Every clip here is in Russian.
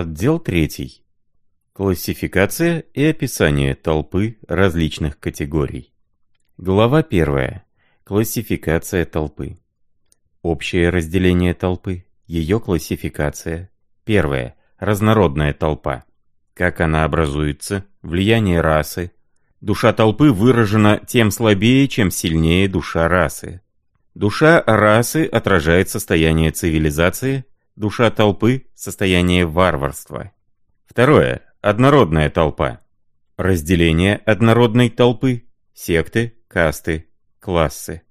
Отдел 3. Классификация и описание толпы различных категорий. Глава 1. Классификация толпы. Общее разделение толпы. Ее классификация. Первое. Разнородная толпа. Как она образуется, влияние расы. Душа толпы выражена тем слабее, чем сильнее душа расы. Душа расы отражает состояние цивилизации, душа толпы – состояние варварства. Второе. Однородная толпа. Разделение однородной толпы, секты, касты, классы.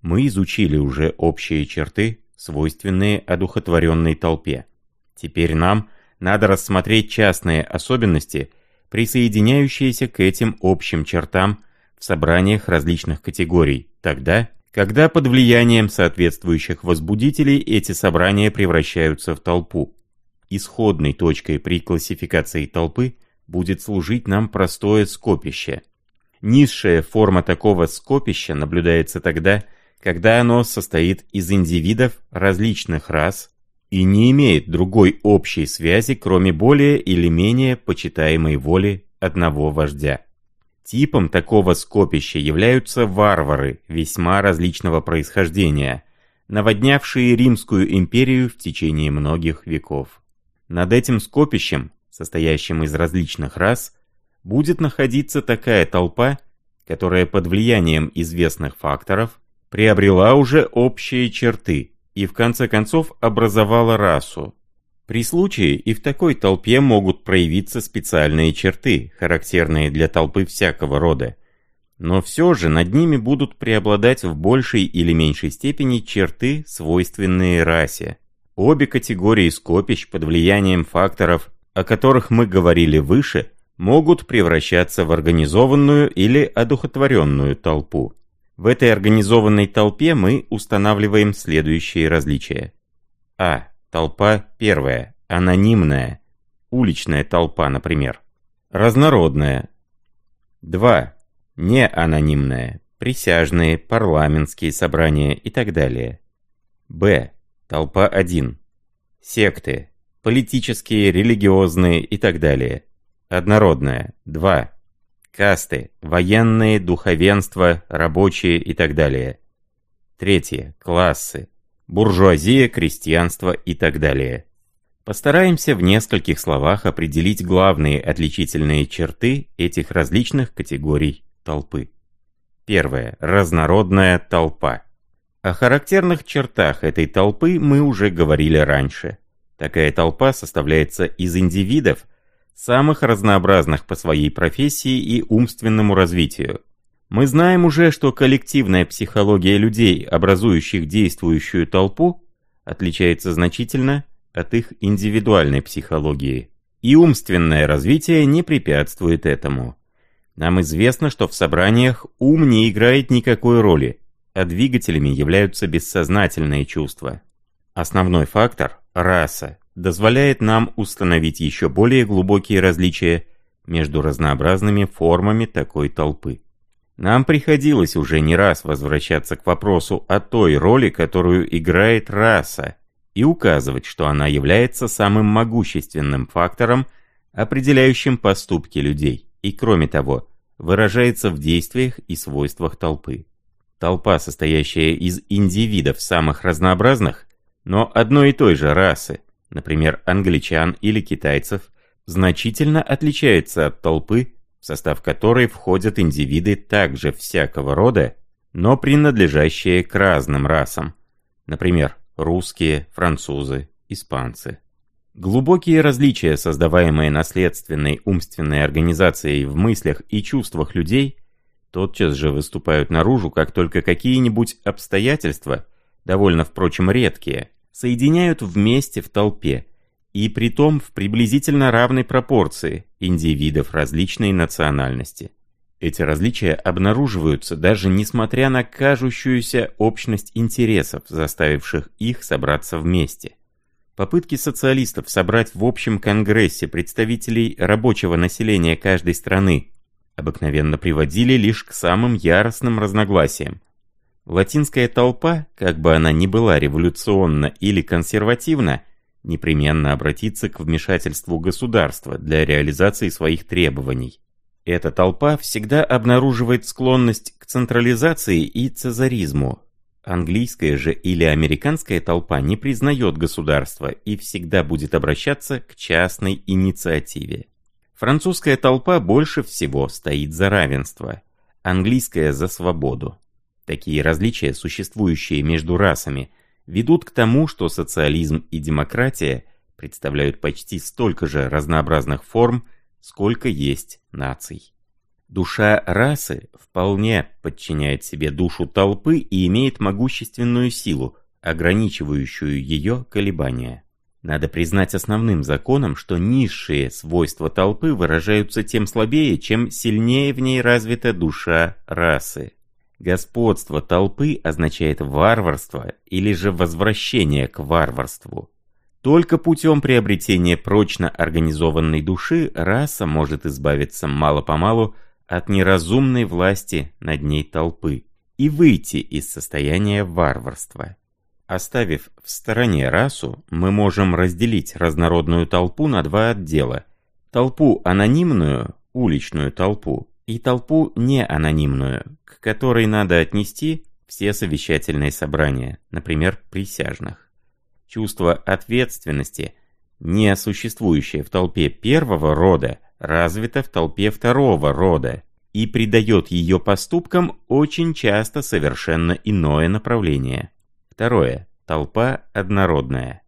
Мы изучили уже общие черты, свойственные одухотворенной толпе. Теперь нам надо рассмотреть частные особенности, присоединяющиеся к этим общим чертам в собраниях различных категорий, тогда, когда под влиянием соответствующих возбудителей эти собрания превращаются в толпу. Исходной точкой при классификации толпы будет служить нам простое скопище. Низшая форма такого скопища наблюдается тогда, когда оно состоит из индивидов различных рас и не имеет другой общей связи, кроме более или менее почитаемой воли одного вождя. Типом такого скопища являются варвары весьма различного происхождения, наводнявшие Римскую империю в течение многих веков. Над этим скопищем, состоящим из различных рас, будет находиться такая толпа, которая под влиянием известных факторов приобрела уже общие черты и в конце концов образовала расу, при случае и в такой толпе могут проявиться специальные черты, характерные для толпы всякого рода. Но все же над ними будут преобладать в большей или меньшей степени черты, свойственные расе. Обе категории скопищ под влиянием факторов, о которых мы говорили выше, могут превращаться в организованную или одухотворенную толпу. В этой организованной толпе мы устанавливаем следующие различия. А. Толпа первая, анонимная, уличная толпа, например. Разнородная. 2. Неанонимная, присяжные, парламентские собрания и так далее. Б. Толпа 1. Секты, политические, религиозные и так далее. Однородная. 2. Касты, военные, духовенство, рабочие и так далее. Третье. Классы, буржуазия, крестьянство и так далее. Постараемся в нескольких словах определить главные отличительные черты этих различных категорий толпы. Первое. Разнородная толпа. О характерных чертах этой толпы мы уже говорили раньше. Такая толпа составляется из индивидов, самых разнообразных по своей профессии и умственному развитию. Мы знаем уже, что коллективная психология людей, образующих действующую толпу, отличается значительно от их индивидуальной психологии. И умственное развитие не препятствует этому. Нам известно, что в собраниях ум не играет никакой роли, а двигателями являются бессознательные чувства. Основной фактор – раса, дозволяет нам установить еще более глубокие различия между разнообразными формами такой толпы. Нам приходилось уже не раз возвращаться к вопросу о той роли, которую играет раса, и указывать, что она является самым могущественным фактором, определяющим поступки людей, и кроме того, выражается в действиях и свойствах толпы. Толпа, состоящая из индивидов самых разнообразных, но одной и той же расы, например, англичан или китайцев, значительно отличается от толпы, в состав которой входят индивиды также всякого рода, но принадлежащие к разным расам, например, русские, французы, испанцы. Глубокие различия, создаваемые наследственной умственной организацией в мыслях и чувствах людей, тотчас же выступают наружу, как только какие-нибудь обстоятельства, довольно, впрочем, редкие, соединяют вместе в толпе, и притом в приблизительно равной пропорции индивидов различной национальности. Эти различия обнаруживаются даже несмотря на кажущуюся общность интересов, заставивших их собраться вместе. Попытки социалистов собрать в общем конгрессе представителей рабочего населения каждой страны обыкновенно приводили лишь к самым яростным разногласиям. Латинская толпа, как бы она ни была революционна или консервативна, непременно обратиться к вмешательству государства для реализации своих требований. Эта толпа всегда обнаруживает склонность к централизации и цезаризму. Английская же или американская толпа не признает государства и всегда будет обращаться к частной инициативе. Французская толпа больше всего стоит за равенство, английская за свободу. Такие различия, существующие между расами, ведут к тому, что социализм и демократия представляют почти столько же разнообразных форм, сколько есть наций. Душа расы вполне подчиняет себе душу толпы и имеет могущественную силу, ограничивающую ее колебания. Надо признать основным законом, что низшие свойства толпы выражаются тем слабее, чем сильнее в ней развита душа расы. Господство толпы означает варварство или же возвращение к варварству. Только путем приобретения прочно организованной души раса может избавиться мало-помалу от неразумной власти над ней толпы и выйти из состояния варварства. Оставив в стороне расу, мы можем разделить разнородную толпу на два отдела. Толпу анонимную, уличную толпу, и толпу неанонимную, к которой надо отнести все совещательные собрания, например, присяжных. Чувство ответственности, не существующее в толпе первого рода, развито в толпе второго рода и придает ее поступкам очень часто совершенно иное направление. Второе. Толпа однородная.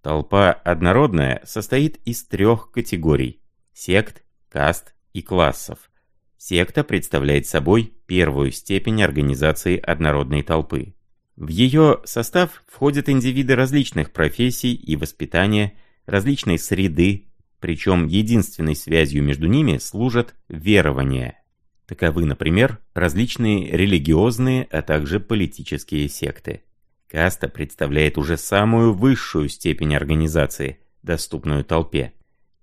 Толпа однородная состоит из трех категорий – сект, каст и классов. Секта представляет собой первую степень организации однородной толпы. В ее состав входят индивиды различных профессий и воспитания, различной среды, причем единственной связью между ними служат верования. Таковы, например, различные религиозные, а также политические секты. Каста представляет уже самую высшую степень организации, доступную толпе.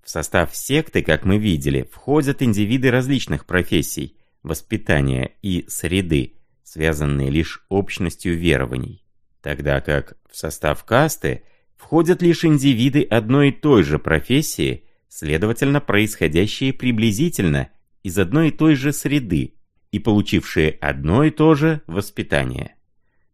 В состав секты, как мы видели, входят индивиды различных профессий, воспитания и среды, связанные лишь общностью верований. Тогда как в состав касты входят лишь индивиды одной и той же профессии, следовательно, происходящие приблизительно из одной и той же среды и получившие одно и то же воспитание.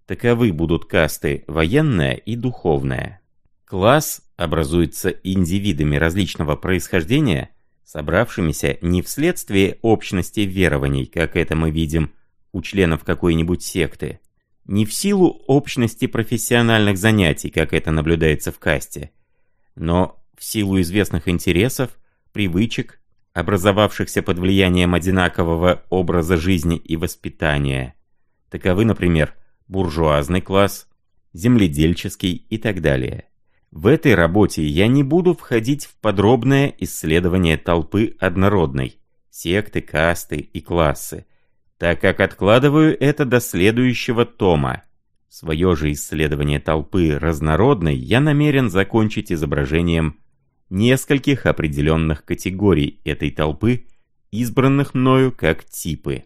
Таковы будут касты военная и духовная. Класс образуется индивидами различного происхождения, собравшимися не вследствие общности верований, как это мы видим у членов какой-нибудь секты, не в силу общности профессиональных занятий, как это наблюдается в касте, но в силу известных интересов, привычек, образовавшихся под влиянием одинакового образа жизни и воспитания. Таковы, например, буржуазный класс, земледельческий и так далее. В этой работе я не буду входить в подробное исследование толпы однородной, секты, касты и классы, так как откладываю это до следующего тома. Свое же исследование толпы разнородной я намерен закончить изображением нескольких определенных категорий этой толпы, избранных мною как типы.